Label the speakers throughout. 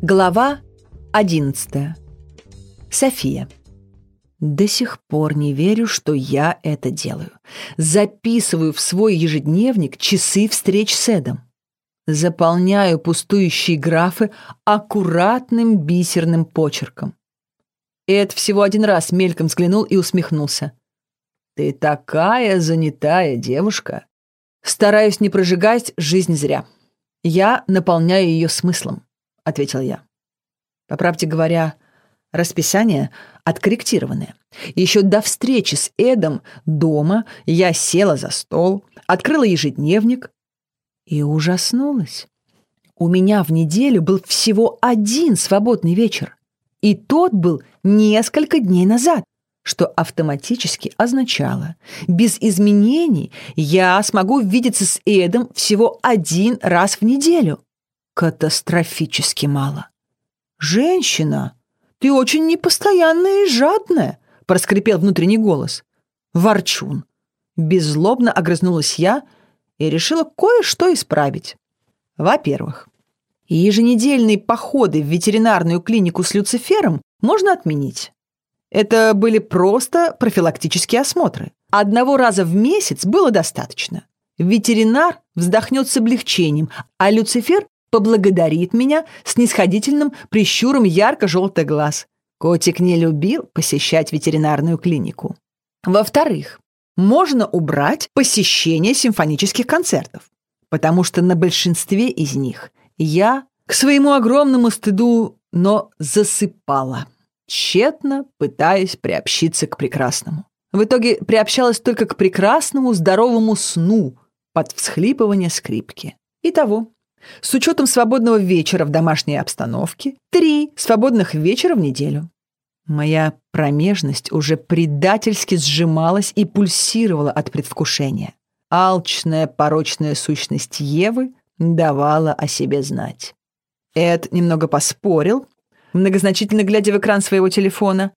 Speaker 1: Глава 11. София. До сих пор не верю, что я это делаю. Записываю в свой ежедневник часы встреч с Эдом. Заполняю пустующие графы аккуратным бисерным почерком. Эд всего один раз мельком взглянул и усмехнулся. «Ты такая занятая девушка!» Стараюсь не прожигать жизнь зря. Я наполняю ее смыслом ответил я. По правде говоря, расписание откорректированное. Еще до встречи с Эдом дома я села за стол, открыла ежедневник и ужаснулась. У меня в неделю был всего один свободный вечер, и тот был несколько дней назад, что автоматически означало, без изменений я смогу видеться с Эдом всего один раз в неделю катастрофически мало. «Женщина, ты очень непостоянная и жадная», — проскрипел внутренний голос. «Ворчун». Беззлобно огрызнулась я и решила кое-что исправить. Во-первых, еженедельные походы в ветеринарную клинику с Люцифером можно отменить. Это были просто профилактические осмотры. Одного раза в месяц было достаточно. Ветеринар вздохнет с облегчением, а Люцифер поблагодарит меня с нисходительным прищуром ярко-желтых глаз. Котик не любил посещать ветеринарную клинику. Во-вторых, можно убрать посещение симфонических концертов, потому что на большинстве из них я, к своему огромному стыду, но засыпала, тщетно пытаясь приобщиться к прекрасному. В итоге приобщалась только к прекрасному здоровому сну под всхлипывание скрипки. Итого, с учетом свободного вечера в домашней обстановке, три свободных вечера в неделю. Моя промежность уже предательски сжималась и пульсировала от предвкушения. Алчная порочная сущность Евы давала о себе знать. Эд немного поспорил, многозначительно глядя в экран своего телефона.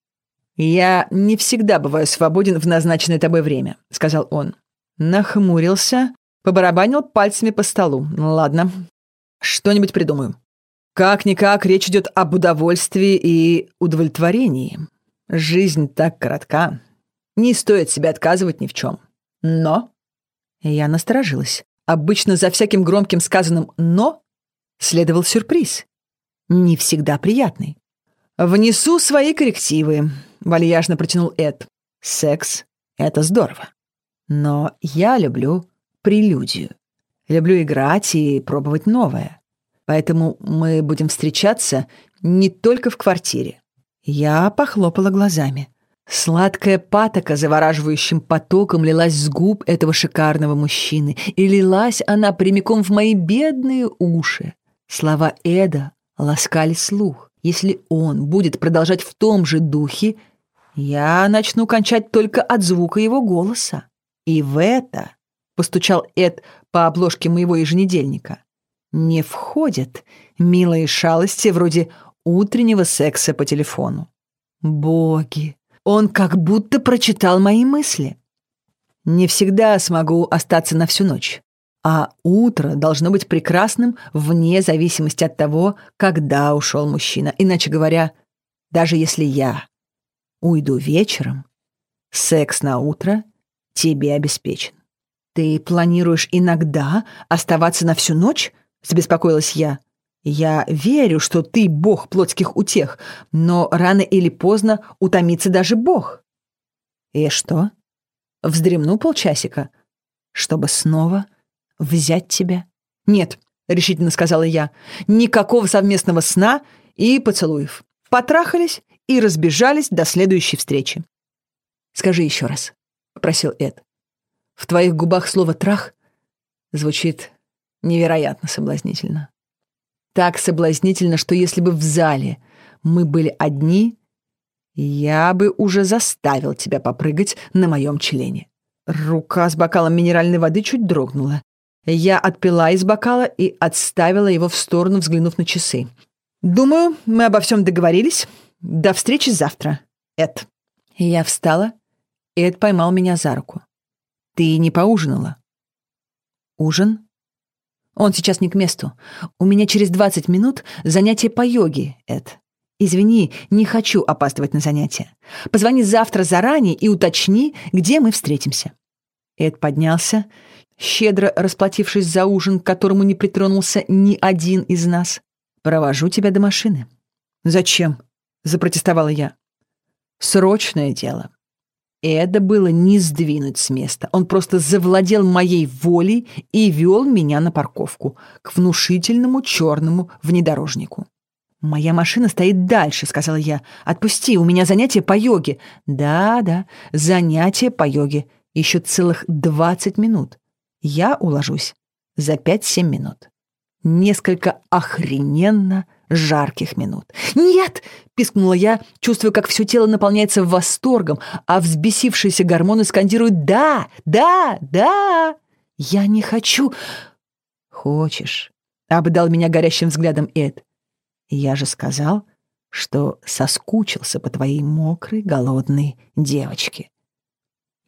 Speaker 1: «Я не всегда бываю свободен в назначенное тобой время», — сказал он. Нахмурился, побарабанил пальцами по столу. «Ладно, что-нибудь придумаю. Как-никак речь идет об удовольствии и удовлетворении. Жизнь так коротка. Не стоит себя отказывать ни в чем. Но... Я насторожилась. Обычно за всяким громким сказанным «но» следовал сюрприз. Не всегда приятный. «Внесу свои коррективы», — вальяжно протянул Эд. «Секс — это здорово. Но я люблю прелюдию. Люблю играть и пробовать новое. Поэтому мы будем встречаться не только в квартире. Я похлопала глазами. Сладкая патока завораживающим потоком лилась с губ этого шикарного мужчины, и лилась она прямиком в мои бедные уши. Слова Эда ласкали слух. Если он будет продолжать в том же духе, я начну кончать только от звука его голоса. И в это постучал Эд по обложке моего еженедельника. Не входят милые шалости вроде утреннего секса по телефону. Боги, он как будто прочитал мои мысли. Не всегда смогу остаться на всю ночь, а утро должно быть прекрасным вне зависимости от того, когда ушел мужчина. Иначе говоря, даже если я уйду вечером, секс на утро тебе обеспечен. «Ты планируешь иногда оставаться на всю ночь?» — забеспокоилась я. «Я верю, что ты бог плотских утех, но рано или поздно утомится даже бог». «И что?» «Вздремну полчасика, чтобы снова взять тебя?» «Нет», — решительно сказала я, — «никакого совместного сна и поцелуев. Потрахались и разбежались до следующей встречи». «Скажи еще раз», — попросил Эд. В твоих губах слово «трах» звучит невероятно соблазнительно. Так соблазнительно, что если бы в зале мы были одни, я бы уже заставил тебя попрыгать на моем члене. Рука с бокалом минеральной воды чуть дрогнула. Я отпила из бокала и отставила его в сторону, взглянув на часы. «Думаю, мы обо всем договорились. До встречи завтра, Эд». Я встала, и Эд поймал меня за руку. Ты не поужинала? Ужин? Он сейчас не к месту. У меня через 20 минут занятие по йоге, Эд. Извини, не хочу опаздывать на занятия. Позвони завтра заранее и уточни, где мы встретимся». Эд поднялся, щедро расплатившись за ужин, к которому не притронулся ни один из нас. «Провожу тебя до машины». «Зачем?» — запротестовала я. «Срочное дело». Это было не сдвинуть с места. Он просто завладел моей волей и вел меня на парковку, к внушительному черному внедорожнику. «Моя машина стоит дальше», — сказала я. «Отпусти, у меня занятие по йоге». «Да-да, занятие по йоге. Еще целых двадцать минут. Я уложусь за пять-семь минут. Несколько охрененно жарких минут. «Нет!» — пискнула я, чувствуя, как все тело наполняется восторгом, а взбесившиеся гормоны скандируют «Да! Да! Да!» «Я не хочу!» «Хочешь?» — обдал меня горящим взглядом Эд. «Я же сказал, что соскучился по твоей мокрой, голодной девочке».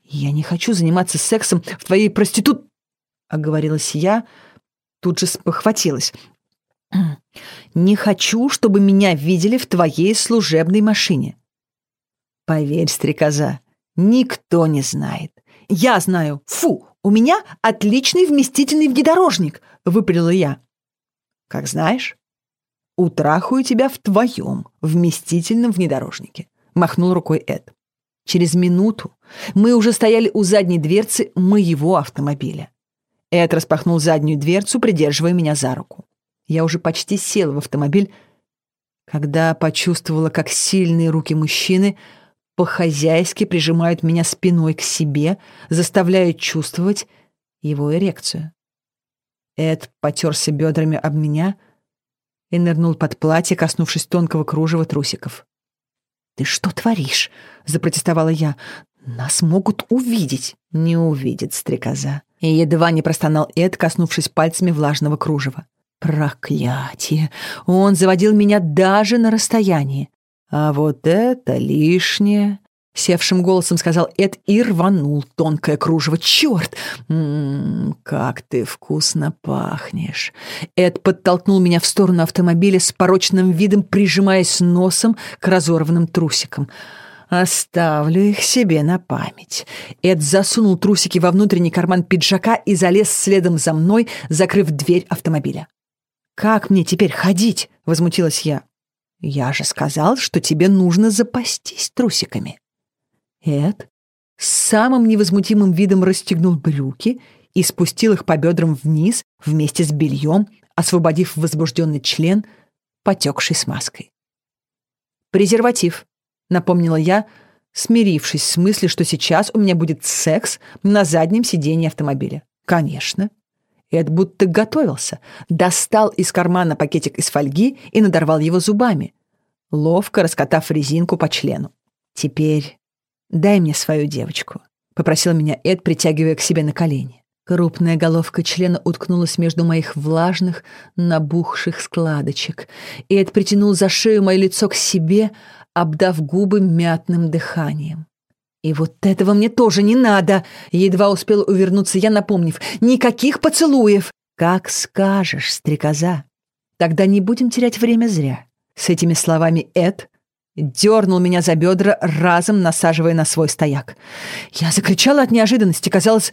Speaker 1: «Я не хочу заниматься сексом в твоей проститут...» — оговорилась я, тут же спохватилась. «Не хочу, чтобы меня видели в твоей служебной машине». «Поверь, стрекоза, никто не знает». «Я знаю! Фу! У меня отличный вместительный внедорожник!» — выпалила я. «Как знаешь, утрахаю тебя в твоем вместительном внедорожнике», — махнул рукой Эд. Через минуту мы уже стояли у задней дверцы моего автомобиля. Эд распахнул заднюю дверцу, придерживая меня за руку. Я уже почти села в автомобиль, когда почувствовала, как сильные руки мужчины по-хозяйски прижимают меня спиной к себе, заставляя чувствовать его эрекцию. Эд потерся бедрами об меня и нырнул под платье, коснувшись тонкого кружева трусиков. «Ты что творишь?» — запротестовала я. «Нас могут увидеть». «Не увидит стрекоза». И едва не простонал Эд, коснувшись пальцами влажного кружева. Проклятие! Он заводил меня даже на расстоянии. А вот это лишнее. Севшим голосом сказал Эд и рванул тонкое кружево. «Черт! М-м, как ты вкусно пахнешь!» Эд подтолкнул меня в сторону автомобиля с порочным видом, прижимаясь носом к разорванным трусикам. «Оставлю их себе на память». Эд засунул трусики во внутренний карман пиджака и залез следом за мной, закрыв дверь автомобиля. «Как мне теперь ходить?» — возмутилась я. «Я же сказал, что тебе нужно запастись трусиками». Эд с самым невозмутимым видом расстегнул брюки и спустил их по бедрам вниз вместе с бельем, освободив возбужденный член, потекший смазкой. «Презерватив», — напомнила я, смирившись с мыслью, что сейчас у меня будет секс на заднем сиденье автомобиля. «Конечно». Эд будто готовился. Достал из кармана пакетик из фольги и надорвал его зубами, ловко раскатав резинку по члену. «Теперь дай мне свою девочку», — попросил меня Эд, притягивая к себе на колени. Крупная головка члена уткнулась между моих влажных, набухших складочек. Эд притянул за шею мое лицо к себе, обдав губы мятным дыханием. «И вот этого мне тоже не надо!» Едва успел увернуться я, напомнив. «Никаких поцелуев!» «Как скажешь, стрекоза!» «Тогда не будем терять время зря!» С этими словами Эд дернул меня за бедра, разом насаживая на свой стояк. Я закричала от неожиданности. Казалось,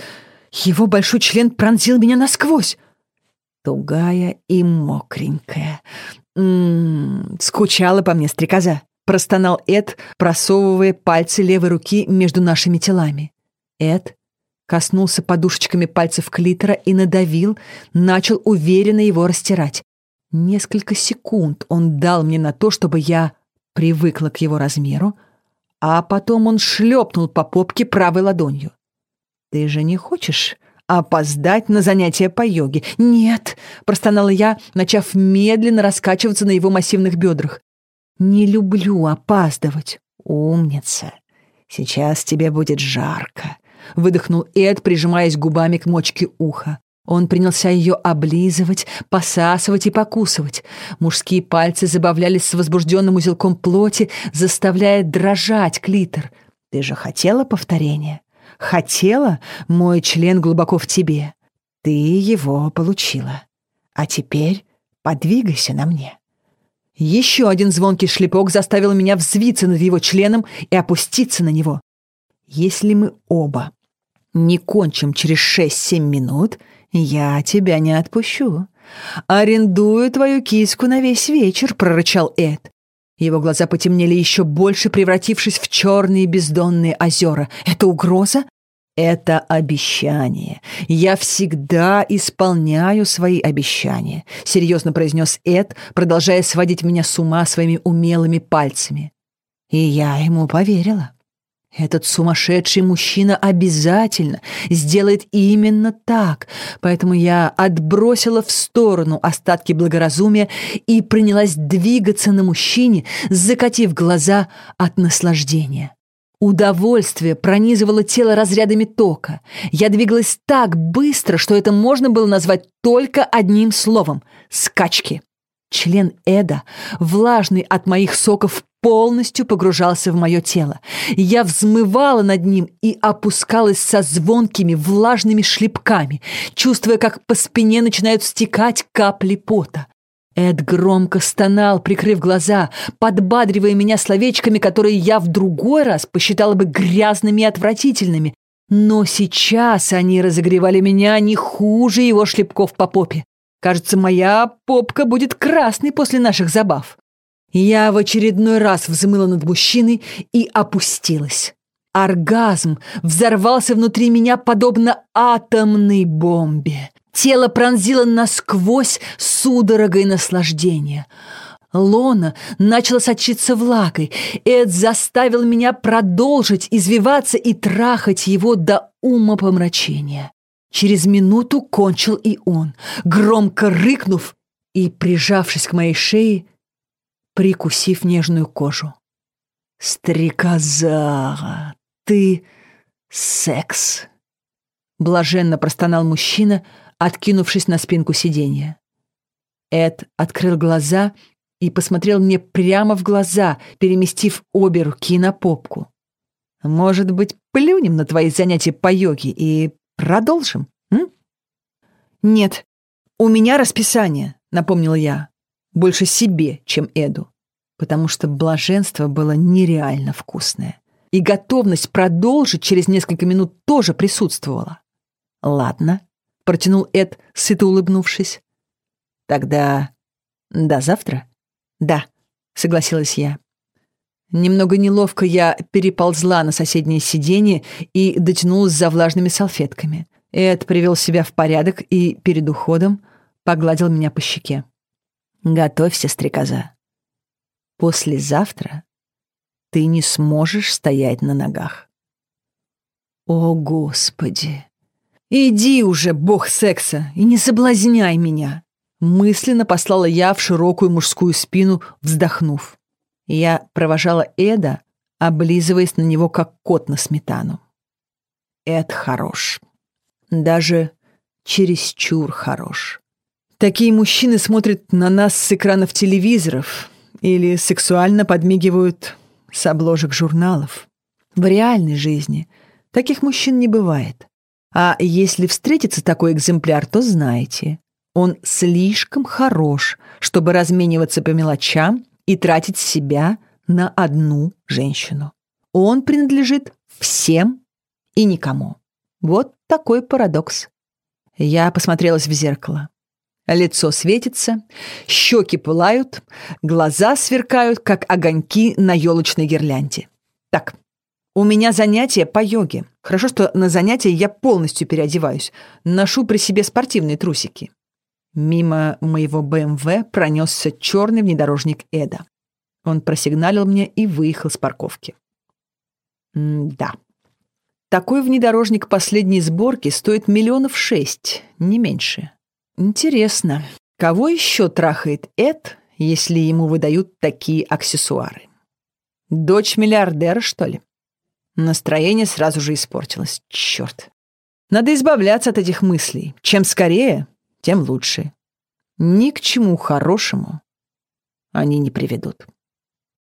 Speaker 1: его большой член пронзил меня насквозь. Тугая и мокренькая. М -м -м, скучала по мне стрекоза простонал Эд, просовывая пальцы левой руки между нашими телами. Эд коснулся подушечками пальцев клитора и надавил, начал уверенно его растирать. Несколько секунд он дал мне на то, чтобы я привыкла к его размеру, а потом он шлепнул по попке правой ладонью. «Ты же не хочешь опоздать на занятия по йоге?» «Нет», — простонала я, начав медленно раскачиваться на его массивных бедрах. Не люблю опаздывать. Умница. Сейчас тебе будет жарко. Выдохнул Эд, прижимаясь губами к мочке уха. Он принялся ее облизывать, посасывать и покусывать. Мужские пальцы забавлялись с возбужденным узелком плоти, заставляя дрожать клитор. Ты же хотела повторения? Хотела? Мой член глубоко в тебе. Ты его получила. А теперь подвигайся на мне». Еще один звонкий шлепок заставил меня взвиться над его членом и опуститься на него. Если мы оба не кончим через шесть-семь минут, я тебя не отпущу. Арендую твою киску на весь вечер, прорычал Эд. Его глаза потемнели еще больше, превратившись в черные бездонные озера. Это угроза? Это обещание. Я всегда исполняю свои обещания, серьезно произнес Эд, продолжая сводить меня с ума своими умелыми пальцами. И я ему поверила. Этот сумасшедший мужчина обязательно сделает именно так, поэтому я отбросила в сторону остатки благоразумия и принялась двигаться на мужчине, закатив глаза от наслаждения. Удовольствие пронизывало тело разрядами тока. Я двигалась так быстро, что это можно было назвать только одним словом — скачки. Член Эда, влажный от моих соков, полностью погружался в мое тело. Я взмывала над ним и опускалась со звонкими влажными шлепками, чувствуя, как по спине начинают стекать капли пота. Эд громко стонал, прикрыв глаза, подбадривая меня словечками, которые я в другой раз посчитала бы грязными и отвратительными. Но сейчас они разогревали меня не хуже его шлепков по попе. Кажется, моя попка будет красной после наших забав. Я в очередной раз взмыла над мужчиной и опустилась. Оргазм взорвался внутри меня подобно атомной бомбе. Тело пронзило насквозь судорогой наслаждения. Лона начала сочиться влагой. Эд заставил меня продолжить извиваться и трахать его до ума помрачения. Через минуту кончил и он, громко рыкнув и, прижавшись к моей шее, прикусив нежную кожу. «Стрекоза, ты секс!» Блаженно простонал мужчина, откинувшись на спинку сиденья. Эд открыл глаза и посмотрел мне прямо в глаза, переместив обе руки на попку. «Может быть, плюнем на твои занятия по йоге и продолжим?» м? «Нет, у меня расписание», — напомнил я. Больше себе, чем Эду, потому что блаженство было нереально вкусное. И готовность продолжить через несколько минут тоже присутствовала. «Ладно», протянул Эд, сыто улыбнувшись. «Тогда до завтра?» «Да», — согласилась я. Немного неловко я переползла на соседнее сиденье и дотянулась за влажными салфетками. Эд привел себя в порядок и перед уходом погладил меня по щеке. «Готовься, стрекоза. Послезавтра ты не сможешь стоять на ногах». «О, Господи!» «Иди уже, бог секса, и не соблазняй меня!» Мысленно послала я в широкую мужскую спину, вздохнув. Я провожала Эда, облизываясь на него, как кот на сметану. Эд хорош. Даже чересчур хорош. Такие мужчины смотрят на нас с экранов телевизоров или сексуально подмигивают с обложек журналов. В реальной жизни таких мужчин не бывает. А если встретится такой экземпляр, то знайте, он слишком хорош, чтобы размениваться по мелочам и тратить себя на одну женщину. Он принадлежит всем и никому. Вот такой парадокс. Я посмотрелась в зеркало. Лицо светится, щеки пылают, глаза сверкают, как огоньки на елочной гирлянде. Так, у меня занятия по йоге. Хорошо, что на занятия я полностью переодеваюсь. Ношу при себе спортивные трусики. Мимо моего БМВ пронесся черный внедорожник Эда. Он просигналил мне и выехал с парковки. М да. Такой внедорожник последней сборки стоит миллионов шесть, не меньше. Интересно, кого еще трахает Эд, если ему выдают такие аксессуары? Дочь миллиардера, что ли? Настроение сразу же испортилось. Черт. Надо избавляться от этих мыслей. Чем скорее, тем лучше. Ни к чему хорошему они не приведут.